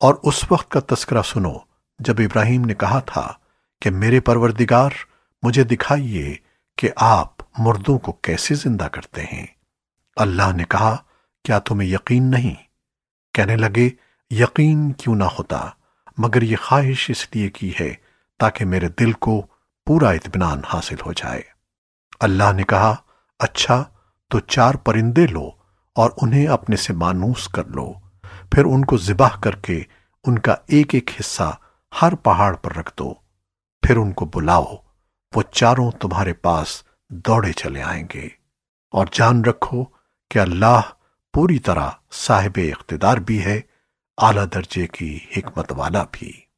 اور اس وقت کا تذکرہ سنو جب ابراہیم نے کہا تھا کہ میرے پروردگار، مجھے دکھائیے کہ آپ مردوں کو کیسے زندہ کرتے ہیں۔ اللہ نے کہا، کیا تمہیں یقین نہیں؟ کہنے لگے، یقین کیوں نہ ہوتا، مگر یہ خواہش اس لیے کی ہے تاکہ میرے دل کو پورا اطمینان حاصل ہو جائے۔ اللہ نے کہا اچھا تو چار پرندے لو اور انہیں اپنے سے مانوس کر لو۔ پھر ان کو ذبح کر کے ان کا ایک ایک حصہ ہر پہاڑ پر رکھ دو۔ پھر ان کو بلاؤ، وہ چاروں تمہارے پاس دوڑے چلے آئیں گے۔ اور جان رکھو کہ اللہ پوری طرح صاحب اقتدار بھی ہے، اعلی درجے کی حکمت والا بھی۔